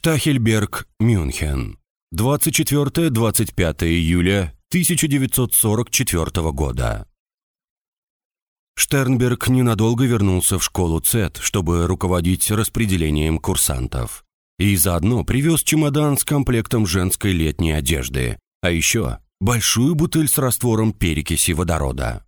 Штахельберг, Мюнхен. 24-25 июля 1944 года. Штернберг ненадолго вернулся в школу ЦЭТ, чтобы руководить распределением курсантов. И заодно привез чемодан с комплектом женской летней одежды, а еще большую бутыль с раствором перекиси водорода.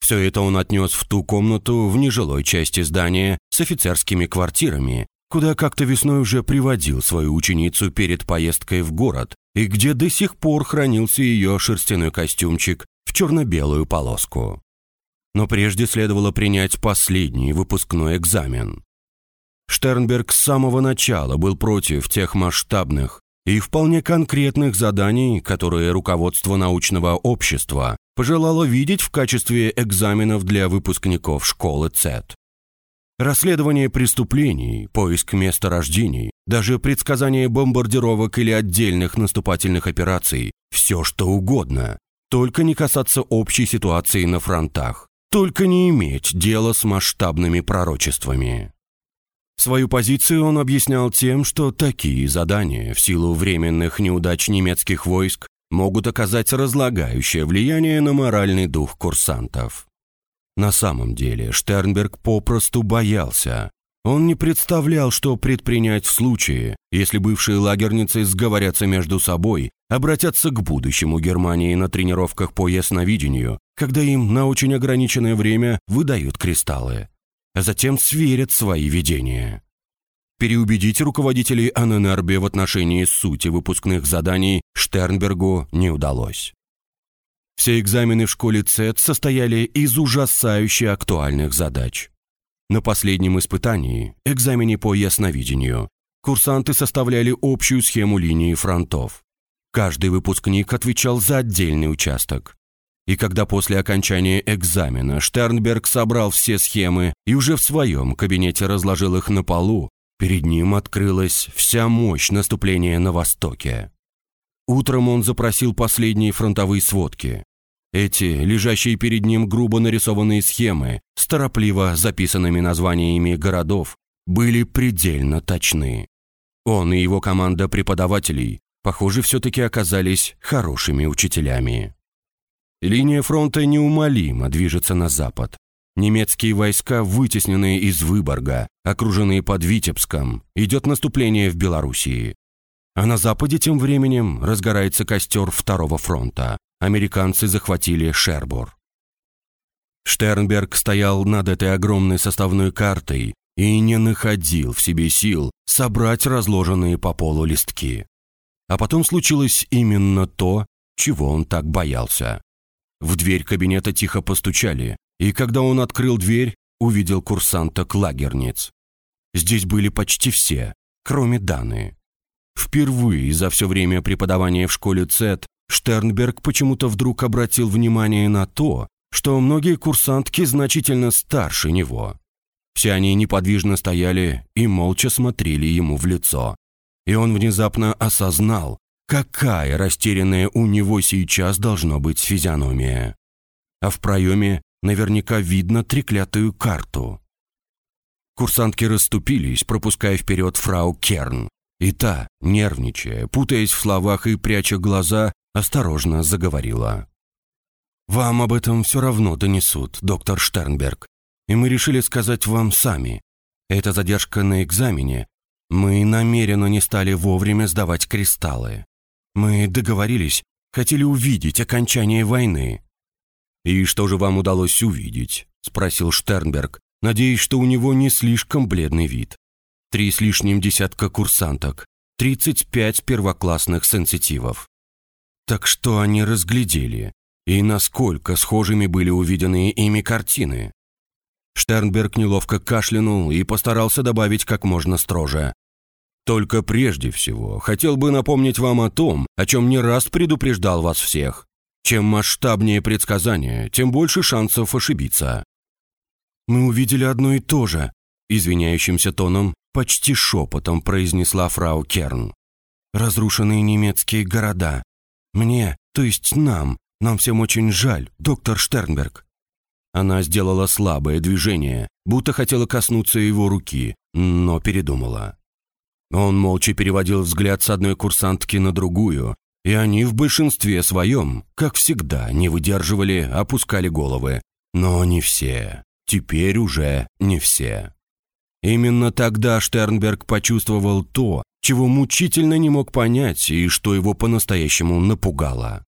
Все это он отнес в ту комнату в нежилой части здания с офицерскими квартирами, куда как-то весной уже приводил свою ученицу перед поездкой в город, и где до сих пор хранился ее шерстяной костюмчик в черно-белую полоску. Но прежде следовало принять последний выпускной экзамен. Штернберг с самого начала был против тех масштабных и вполне конкретных заданий, которые руководство научного общества пожелало видеть в качестве экзаменов для выпускников школы ЦЭТ. Расследование преступлений, поиск места рождений, даже предсказание бомбардировок или отдельных наступательных операций – все что угодно. Только не касаться общей ситуации на фронтах. Только не иметь дела с масштабными пророчествами. Свою позицию он объяснял тем, что такие задания в силу временных неудач немецких войск могут оказать разлагающее влияние на моральный дух курсантов. На самом деле Штернберг попросту боялся. Он не представлял, что предпринять в случае, если бывшие лагерницы сговорятся между собой, обратятся к будущему Германии на тренировках по ясновидению, когда им на очень ограниченное время выдают кристаллы, а затем сверят свои видения. Переубедить руководителей АННРБ в отношении сути выпускных заданий Штернбергу не удалось. Все экзамены в школе ЦЭТ состояли из ужасающе актуальных задач. На последнем испытании, экзамене по ясновидению, курсанты составляли общую схему линии фронтов. Каждый выпускник отвечал за отдельный участок. И когда после окончания экзамена Штернберг собрал все схемы и уже в своем кабинете разложил их на полу, перед ним открылась вся мощь наступления на Востоке. Утром он запросил последние фронтовые сводки. Эти, лежащие перед ним грубо нарисованные схемы, с торопливо записанными названиями городов, были предельно точны. Он и его команда преподавателей, похоже, все-таки оказались хорошими учителями. Линия фронта неумолимо движется на запад. Немецкие войска, вытесненные из Выборга, окруженные под Витебском, идет наступление в Белоруссии. А на Западе тем временем разгорается костер Второго фронта. Американцы захватили Шербур. Штернберг стоял над этой огромной составной картой и не находил в себе сил собрать разложенные по полу листки. А потом случилось именно то, чего он так боялся. В дверь кабинета тихо постучали, и когда он открыл дверь, увидел курсанта Клагерниц. Здесь были почти все, кроме Даны. Впервые за все время преподавания в школе ЦЭТ Штернберг почему-то вдруг обратил внимание на то, что многие курсантки значительно старше него. Все они неподвижно стояли и молча смотрели ему в лицо. И он внезапно осознал, какая растерянная у него сейчас должна быть физиономия. А в проеме наверняка видно треклятую карту. Курсантки расступились, пропуская вперед фрау Керн. И та, нервничая, путаясь в словах и пряча глаза, осторожно заговорила. «Вам об этом все равно донесут, доктор Штернберг, и мы решили сказать вам сами. Это задержка на экзамене. Мы намеренно не стали вовремя сдавать кристаллы. Мы договорились, хотели увидеть окончание войны». «И что же вам удалось увидеть?» – спросил Штернберг, надеясь, что у него не слишком бледный вид три с лишним десятка курсанток, 35 первоклассных сенситивов. Так что они разглядели, и насколько схожими были увиденные ими картины. Штернберг неловко кашлянул и постарался добавить как можно строже. «Только прежде всего хотел бы напомнить вам о том, о чем не раз предупреждал вас всех. Чем масштабнее предсказание, тем больше шансов ошибиться». «Мы увидели одно и то же», — извиняющимся тоном почти шепотом произнесла фрау Керн. «Разрушенные немецкие города. Мне, то есть нам, нам всем очень жаль, доктор Штернберг». Она сделала слабое движение, будто хотела коснуться его руки, но передумала. Он молча переводил взгляд с одной курсантки на другую, и они в большинстве своем, как всегда, не выдерживали, опускали головы. Но не все. Теперь уже не все. Именно тогда Штернберг почувствовал то, чего мучительно не мог понять и что его по-настоящему напугало.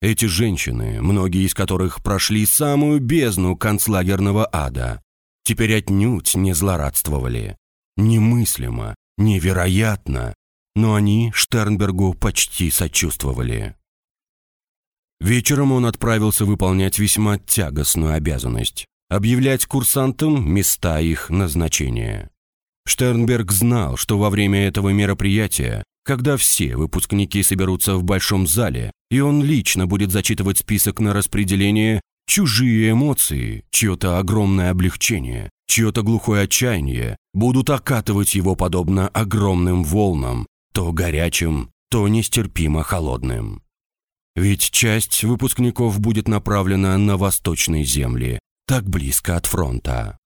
Эти женщины, многие из которых прошли самую бездну концлагерного ада, теперь отнюдь не злорадствовали. Немыслимо, невероятно, но они Штернбергу почти сочувствовали. Вечером он отправился выполнять весьма тягостную обязанность – объявлять курсантам места их назначения. Штернберг знал, что во время этого мероприятия, когда все выпускники соберутся в большом зале, и он лично будет зачитывать список на распределение, чужие эмоции, чье-то огромное облегчение, чье-то глухое отчаяние будут окатывать его подобно огромным волнам, то горячим, то нестерпимо холодным. Ведь часть выпускников будет направлена на восточные земли, так близко от фронта.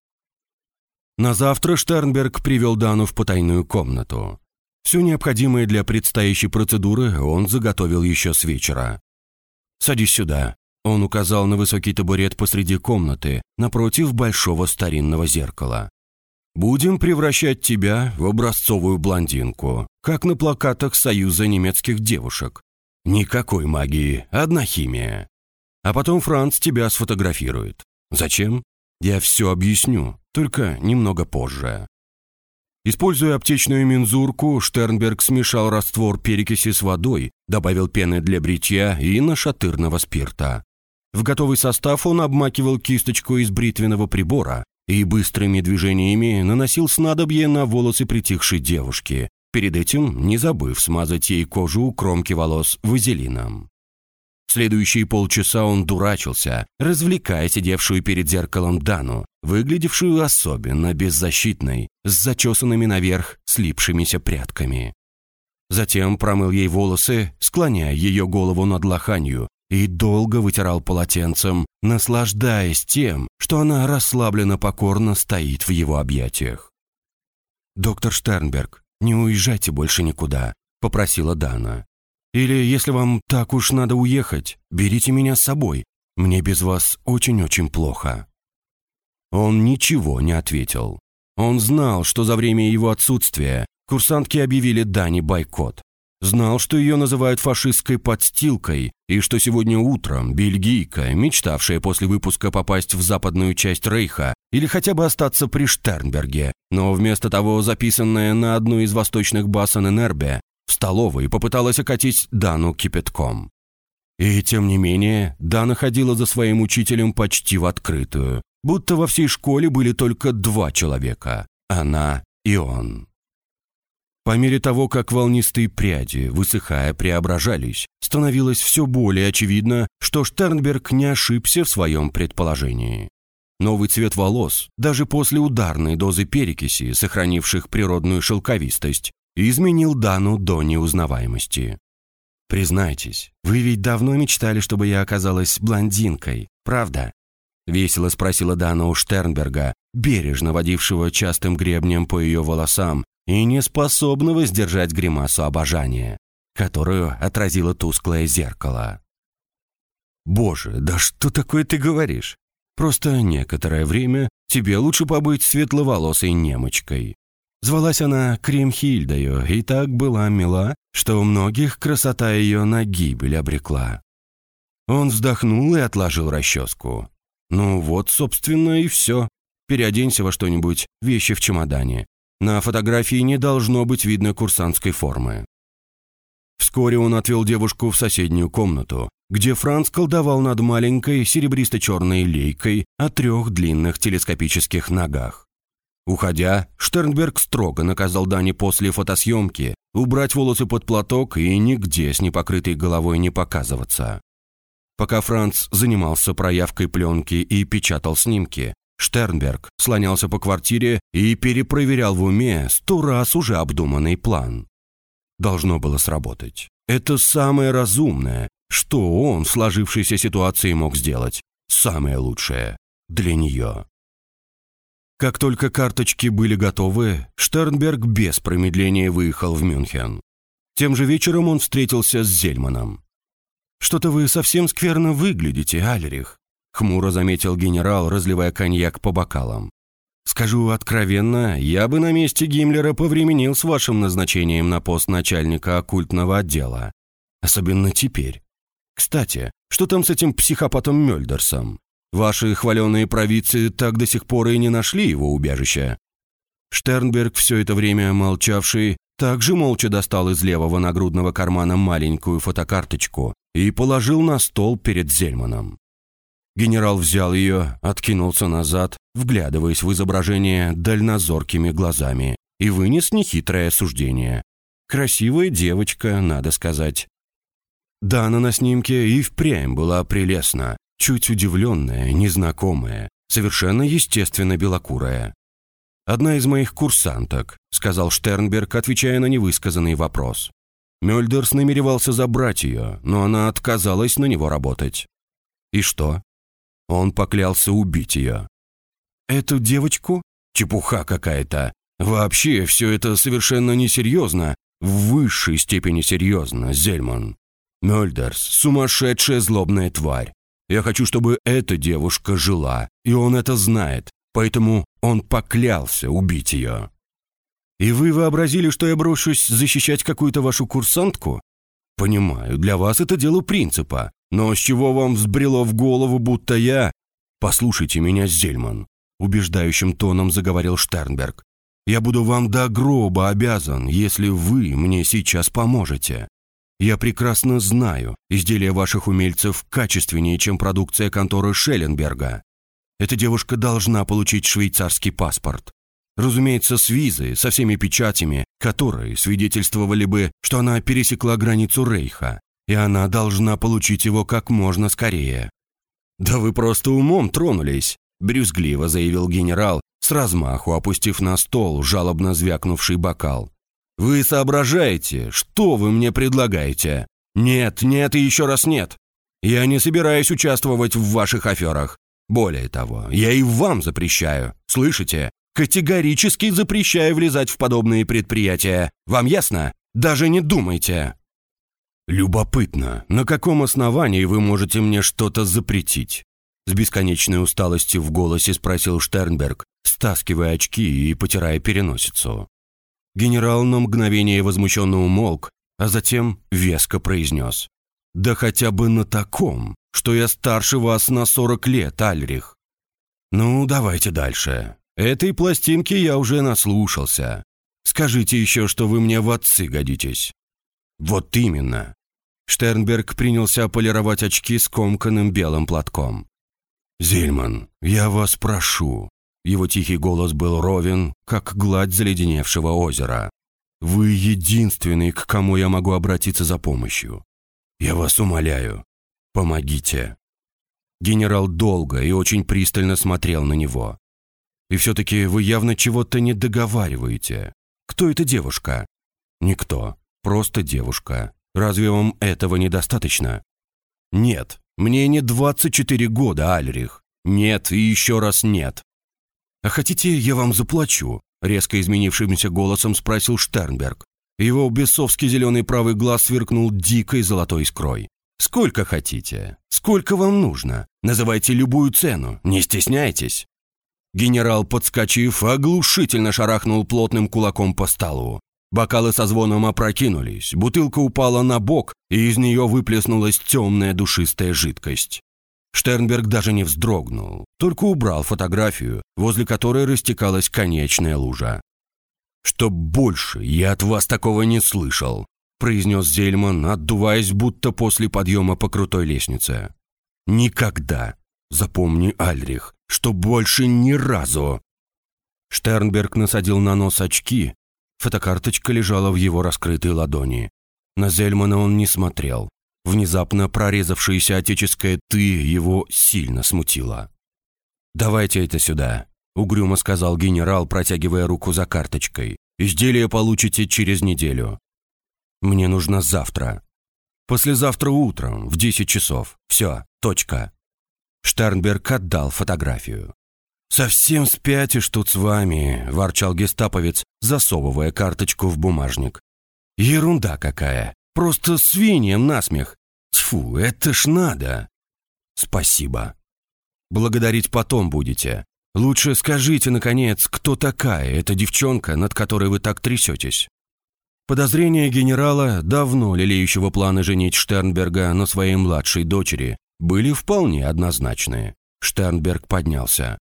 На завтра Штернберг привел Дану в потайную комнату. Все необходимое для предстоящей процедуры он заготовил еще с вечера. «Садись сюда», — он указал на высокий табурет посреди комнаты, напротив большого старинного зеркала. «Будем превращать тебя в образцовую блондинку, как на плакатах Союза немецких девушек. Никакой магии, одна химия. А потом Франц тебя сфотографирует. Зачем? Я все объясню, только немного позже. Используя аптечную мензурку, Штернберг смешал раствор перекиси с водой, добавил пены для бритья и нашатырного спирта. В готовый состав он обмакивал кисточку из бритвенного прибора и быстрыми движениями наносил снадобье на волосы притихшей девушки, перед этим не забыв смазать ей кожу у кромки волос вазелином. Следующие полчаса он дурачился, развлекая сидевшую перед зеркалом Дану, выглядевшую особенно беззащитной, с зачесанными наверх слипшимися прядками. Затем промыл ей волосы, склоняя ее голову над лоханью, и долго вытирал полотенцем, наслаждаясь тем, что она расслабленно покорно стоит в его объятиях. «Доктор Штернберг, не уезжайте больше никуда», — попросила Дана. Или, если вам так уж надо уехать, берите меня с собой. Мне без вас очень-очень плохо». Он ничего не ответил. Он знал, что за время его отсутствия курсантки объявили Дани бойкот. Знал, что ее называют фашистской подстилкой, и что сегодня утром бельгийка, мечтавшая после выпуска попасть в западную часть Рейха или хотя бы остаться при Штернберге, но вместо того записанная на одну из восточных баз ННРБ, в столовой попыталась окатить Дану кипятком. И тем не менее, Дана ходила за своим учителем почти в открытую, будто во всей школе были только два человека – она и он. По мере того, как волнистые пряди, высыхая, преображались, становилось все более очевидно, что Штернберг не ошибся в своем предположении. Новый цвет волос, даже после ударной дозы перекиси, сохранивших природную шелковистость, изменил Дану до неузнаваемости. «Признайтесь, вы ведь давно мечтали, чтобы я оказалась блондинкой, правда?» Весело спросила Дана у Штернберга, бережно водившего частым гребнем по ее волосам и не способного сдержать гримасу обожания, которую отразило тусклое зеркало. «Боже, да что такое ты говоришь? Просто некоторое время тебе лучше побыть светловолосой немочкой. Звалась она Кримхильдою и так была мила, что у многих красота ее на гибель обрекла. Он вздохнул и отложил расческу. «Ну вот, собственно, и все. Переоденься во что-нибудь, вещи в чемодане. На фотографии не должно быть видно курсантской формы». Вскоре он отвел девушку в соседнюю комнату, где Франц колдовал над маленькой серебристо-черной лейкой о трех длинных телескопических ногах. Уходя, Штернберг строго наказал Дани после фотосъемки убрать волосы под платок и нигде с непокрытой головой не показываться. Пока Франц занимался проявкой пленки и печатал снимки, Штернберг слонялся по квартире и перепроверял в уме сто раз уже обдуманный план. Должно было сработать. Это самое разумное, что он в сложившейся ситуации мог сделать. Самое лучшее для нее. Как только карточки были готовы, Штернберг без промедления выехал в Мюнхен. Тем же вечером он встретился с Зельманом. «Что-то вы совсем скверно выглядите, Альрих», — хмуро заметил генерал, разливая коньяк по бокалам. «Скажу откровенно, я бы на месте Гиммлера повременил с вашим назначением на пост начальника оккультного отдела. Особенно теперь. Кстати, что там с этим психопатом Мёльдерсом? Ваши хваленные провидцы так до сих пор и не нашли его убежища». Штернберг, все это время молчавший, также молча достал из левого нагрудного кармана маленькую фотокарточку и положил на стол перед Зельманом. Генерал взял ее, откинулся назад, вглядываясь в изображение дальнозоркими глазами, и вынес нехитрое суждение. Красивая девочка, надо сказать. Дана на снимке и впрямь была прелестна, чуть удивленная, незнакомая, совершенно естественно белокурая. «Одна из моих курсанток», — сказал Штернберг, отвечая на невысказанный вопрос. Мёльдерс намеревался забрать ее, но она отказалась на него работать. И что? Он поклялся убить ее. Эту девочку? Чепуха какая-то. Вообще, все это совершенно несерьезно. В высшей степени серьезно, Зельман. Мёльдерс – сумасшедшая злобная тварь. Я хочу, чтобы эта девушка жила, и он это знает, поэтому он поклялся убить ее. И вы вообразили, что я брошусь защищать какую-то вашу курсантку? Понимаю, для вас это дело принципа, но с чего вам взбрело в голову, будто я... Послушайте меня, Зельман, убеждающим тоном заговорил Штернберг. Я буду вам до гроба обязан, если вы мне сейчас поможете. Я прекрасно знаю, изделия ваших умельцев качественнее, чем продукция конторы Шелленберга. Эта девушка должна получить швейцарский паспорт. Разумеется, с визой, со всеми печатями, которые свидетельствовали бы, что она пересекла границу Рейха и она должна получить его как можно скорее. «Да вы просто умом тронулись», – брюзгливо заявил генерал, с размаху опустив на стол жалобно звякнувший бокал. «Вы соображаете, что вы мне предлагаете? Нет, нет и еще раз нет. Я не собираюсь участвовать в ваших аферах. Более того, я и вам запрещаю. Слышите? Категорически запрещаю влезать в подобные предприятия. Вам ясно? Даже не думайте. «Любопытно, на каком основании вы можете мне что-то запретить?» С бесконечной усталостью в голосе спросил Штернберг, стаскивая очки и потирая переносицу. Генерал на мгновение возмущенно умолк, а затем веско произнес. «Да хотя бы на таком, что я старше вас на сорок лет, Альрих». «Ну, давайте дальше. Этой пластинки я уже наслушался. Скажите еще, что вы мне в отцы годитесь». «Вот именно. Штернберг принялся полировать очки скомканным белым платком. «Зельман, я вас прошу». Его тихий голос был ровен, как гладь заледеневшего озера. «Вы единственный, к кому я могу обратиться за помощью. Я вас умоляю, помогите». Генерал долго и очень пристально смотрел на него. «И все-таки вы явно чего-то не договариваете. Кто эта девушка?» «Никто. Просто девушка. Разве вам этого недостаточно? Нет, мне не 24 года, Альрих. Нет и еще раз нет. А хотите, я вам заплачу? Резко изменившимся голосом спросил Штернберг. Его бесовский зеленый правый глаз сверкнул дикой золотой искрой. «Сколько хотите? Сколько вам нужно? Называйте любую цену, не стесняйтесь». Генерал, подскочив, оглушительно шарахнул плотным кулаком по столу. Бокалы со звоном опрокинулись, бутылка упала на бок, и из нее выплеснулась темная душистая жидкость. Штернберг даже не вздрогнул, только убрал фотографию, возле которой растекалась конечная лужа. «Чтоб больше я от вас такого не слышал», произнес Зельман, отдуваясь, будто после подъема по крутой лестнице. «Никогда! Запомни, Альрих, что больше ни разу!» Штернберг насадил на нос очки, Фотокарточка лежала в его раскрытой ладони. На Зельмана он не смотрел. Внезапно прорезавшаяся отеческая «ты» его сильно смутила. «Давайте это сюда», — угрюмо сказал генерал, протягивая руку за карточкой. «Изделие получите через неделю. Мне нужно завтра. Послезавтра утром, в 10 часов. Все, точка». Штернберг отдал фотографию. «Совсем спятишь тут с вами», – ворчал гестаповец, засовывая карточку в бумажник. «Ерунда какая! Просто свиньям насмех! Тьфу, это ж надо!» «Спасибо. Благодарить потом будете. Лучше скажите, наконец, кто такая эта девчонка, над которой вы так трясетесь?» Подозрения генерала, давно лелеющего планы женить Штернберга на своей младшей дочери, были вполне однозначны. Штернберг поднялся.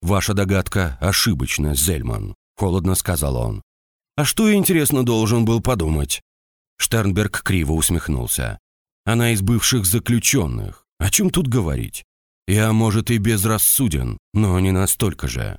«Ваша догадка ошибочна, Зельман», — холодно сказал он. «А что, интересно, должен был подумать?» Штернберг криво усмехнулся. «Она из бывших заключенных. О чем тут говорить? Я, может, и безрассуден, но не настолько же.